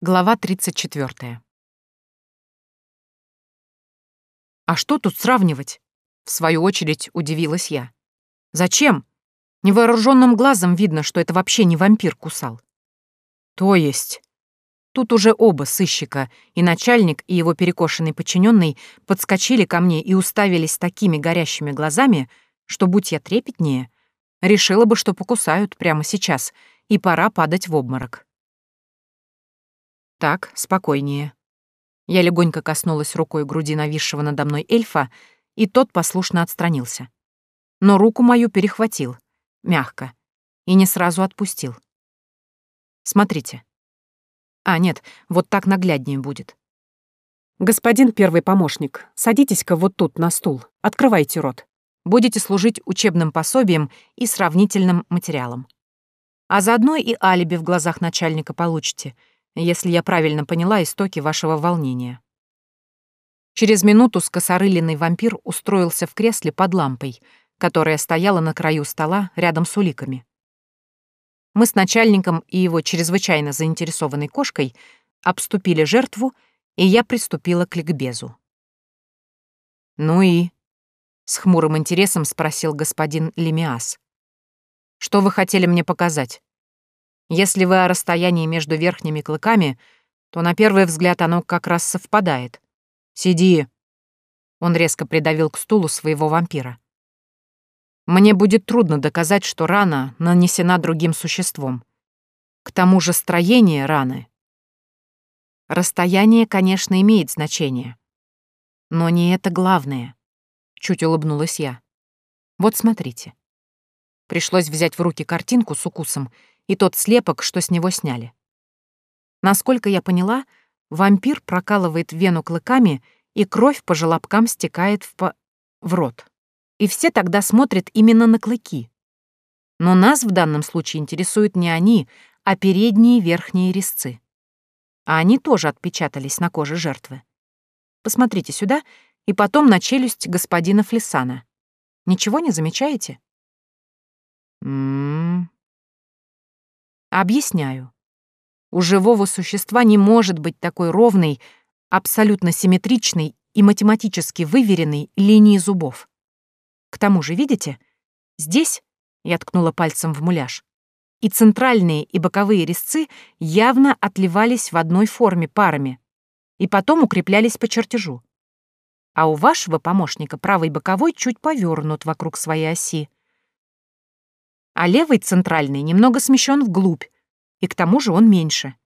Глава 34. «А что тут сравнивать?» — в свою очередь удивилась я. «Зачем? Невооруженным глазом видно, что это вообще не вампир кусал». «То есть?» Тут уже оба сыщика, и начальник, и его перекошенный подчиненный, подскочили ко мне и уставились такими горящими глазами, что, будь я трепетнее, решила бы, что покусают прямо сейчас, и пора падать в обморок. Так, спокойнее. Я легонько коснулась рукой груди нависшего надо мной эльфа, и тот послушно отстранился. Но руку мою перехватил, мягко, и не сразу отпустил. Смотрите. А, нет, вот так нагляднее будет. Господин первый помощник, садитесь-ка вот тут на стул, открывайте рот. Будете служить учебным пособием и сравнительным материалом. А заодно и алиби в глазах начальника получите — если я правильно поняла истоки вашего волнения. Через минуту скосорыленный вампир устроился в кресле под лампой, которая стояла на краю стола рядом с уликами. Мы с начальником и его чрезвычайно заинтересованной кошкой обступили жертву, и я приступила к ликбезу. «Ну и?» — с хмурым интересом спросил господин Лемиас. «Что вы хотели мне показать?» Если вы о расстоянии между верхними клыками, то на первый взгляд оно как раз совпадает. Сиди. Он резко придавил к стулу своего вампира. Мне будет трудно доказать, что рана нанесена другим существом. К тому же строение раны. Расстояние, конечно, имеет значение. Но не это главное. Чуть улыбнулась я. Вот смотрите. Пришлось взять в руки картинку с укусом и тот слепок, что с него сняли. Насколько я поняла, вампир прокалывает вену клыками, и кровь по желобкам стекает в, по... в рот. И все тогда смотрят именно на клыки. Но нас в данном случае интересуют не они, а передние верхние резцы. А они тоже отпечатались на коже жертвы. Посмотрите сюда и потом на челюсть господина Флесана. Ничего не замечаете? М-м, Объясняю. У живого существа не может быть такой ровной, абсолютно симметричной и математически выверенной линии зубов. К тому же, видите, здесь, я ткнула пальцем в муляж, и центральные и боковые резцы явно отливались в одной форме парами и потом укреплялись по чертежу. А у вашего помощника правый боковой чуть повернут вокруг своей оси, а левый центральный немного смещен вглубь, и к тому же он меньше.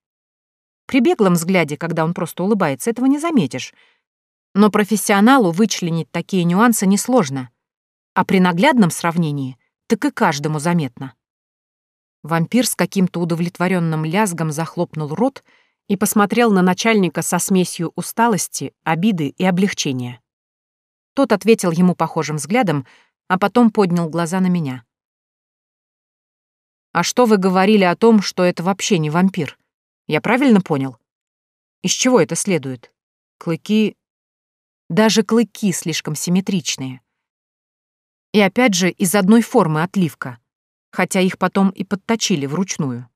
При беглом взгляде, когда он просто улыбается, этого не заметишь. Но профессионалу вычленить такие нюансы несложно. А при наглядном сравнении так и каждому заметно. Вампир с каким-то удовлетворенным лязгом захлопнул рот и посмотрел на начальника со смесью усталости, обиды и облегчения. Тот ответил ему похожим взглядом, а потом поднял глаза на меня. А что вы говорили о том, что это вообще не вампир? Я правильно понял? Из чего это следует? Клыки... Даже клыки слишком симметричные. И опять же из одной формы отливка, хотя их потом и подточили вручную.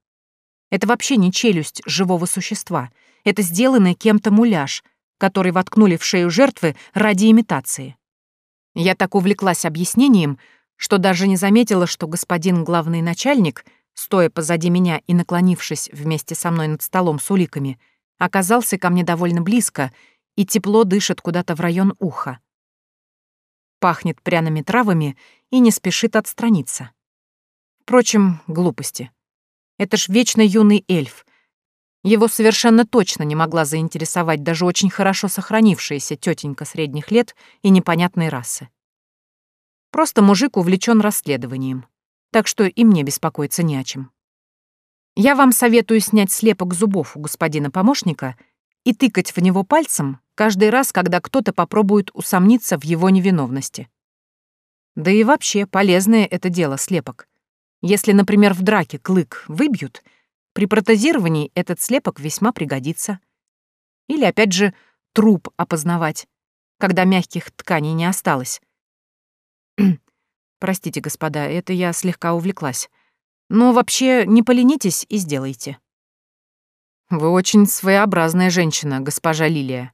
Это вообще не челюсть живого существа. Это сделанный кем-то муляж, который воткнули в шею жертвы ради имитации. Я так увлеклась объяснением, что даже не заметила, что господин главный начальник, стоя позади меня и наклонившись вместе со мной над столом с уликами, оказался ко мне довольно близко и тепло дышит куда-то в район уха. Пахнет пряными травами и не спешит отстраниться. Впрочем, глупости. Это ж вечно юный эльф. Его совершенно точно не могла заинтересовать даже очень хорошо сохранившаяся тетенька средних лет и непонятной расы. Просто мужик увлечен расследованием. Так что и мне беспокоиться не о чем. Я вам советую снять слепок зубов у господина помощника и тыкать в него пальцем каждый раз, когда кто-то попробует усомниться в его невиновности. Да и вообще полезное это дело слепок. Если, например, в драке клык выбьют, при протезировании этот слепок весьма пригодится. Или, опять же, труп опознавать, когда мягких тканей не осталось, Простите, господа, это я слегка увлеклась. Но вообще не поленитесь и сделайте. Вы очень своеобразная женщина, госпожа Лилия.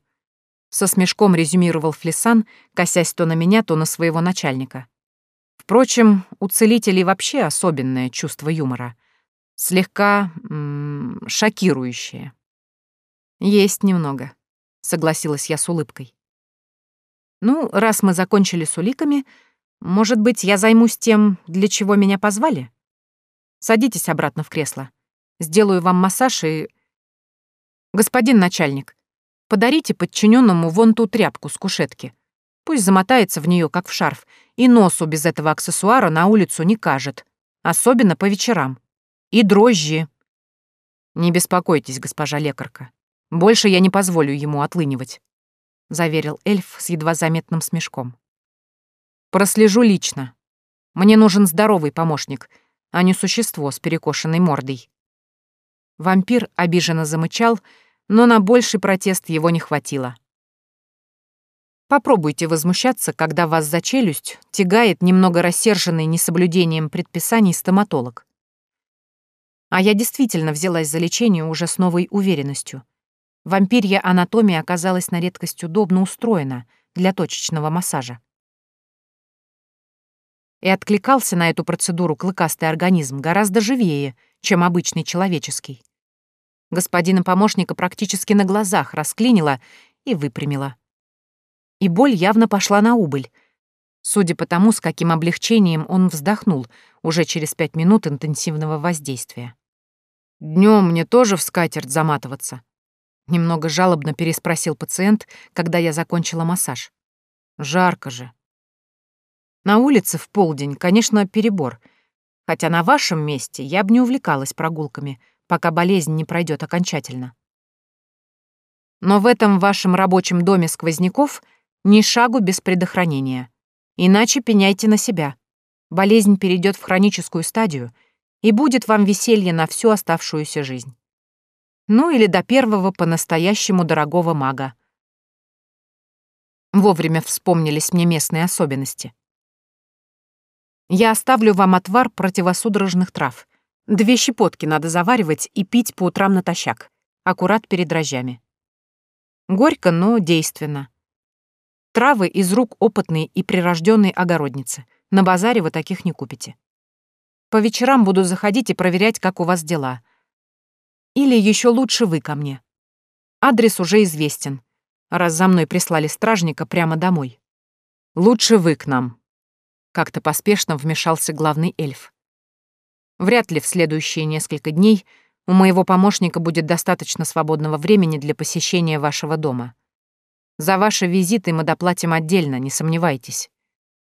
Со смешком резюмировал Флисан, косясь то на меня, то на своего начальника. Впрочем, у целителей вообще особенное чувство юмора. Слегка м -м, шокирующее. Есть немного, согласилась я с улыбкой. Ну, раз мы закончили с уликами, может быть, я займусь тем, для чего меня позвали? Садитесь обратно в кресло. Сделаю вам массаж и... Господин начальник, подарите подчиненному вон ту тряпку с кушетки. Пусть замотается в нее, как в шарф, и носу без этого аксессуара на улицу не кажет, особенно по вечерам. И дрожжи. Не беспокойтесь, госпожа лекарка. Больше я не позволю ему отлынивать, заверил эльф с едва заметным смешком. Прослежу лично. Мне нужен здоровый помощник, а не существо с перекошенной мордой. Вампир обиженно замычал, но на больший протест его не хватило. Попробуйте возмущаться, когда вас за челюсть тягает немного рассерженный несоблюдением предписаний стоматолог. А я действительно взялась за лечение уже с новой уверенностью. Вампирья анатомия оказалась на редкость удобно устроена для точечного массажа. И откликался на эту процедуру клыкастый организм гораздо живее, чем обычный человеческий. Господина помощника практически на глазах расклинила и выпрямила и боль явно пошла на убыль. Судя по тому, с каким облегчением он вздохнул уже через пять минут интенсивного воздействия. Днем мне тоже в скатерть заматываться?» Немного жалобно переспросил пациент, когда я закончила массаж. «Жарко же». На улице в полдень, конечно, перебор. Хотя на вашем месте я бы не увлекалась прогулками, пока болезнь не пройдет окончательно. Но в этом вашем рабочем доме сквозняков ни шагу без предохранения. Иначе пеняйте на себя. Болезнь перейдет в хроническую стадию и будет вам веселье на всю оставшуюся жизнь. Ну или до первого по-настоящему дорогого мага. Вовремя вспомнились мне местные особенности. Я оставлю вам отвар противосудорожных трав. Две щепотки надо заваривать и пить по утрам натощак, аккурат перед дрожжами. Горько, но действенно. Травы из рук опытной и прирожденной огородницы. На базаре вы таких не купите. По вечерам буду заходить и проверять, как у вас дела. Или еще лучше вы ко мне. Адрес уже известен, раз за мной прислали стражника прямо домой. Лучше вы к нам. Как-то поспешно вмешался главный эльф. Вряд ли в следующие несколько дней у моего помощника будет достаточно свободного времени для посещения вашего дома. За ваши визиты мы доплатим отдельно, не сомневайтесь.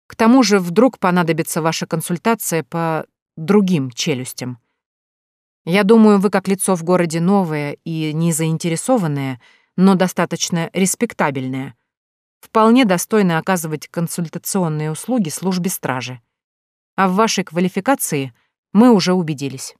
К тому же вдруг понадобится ваша консультация по другим челюстям. Я думаю, вы как лицо в городе новое и не заинтересованное, но достаточно респектабельное, вполне достойны оказывать консультационные услуги службе стражи. А в вашей квалификации мы уже убедились.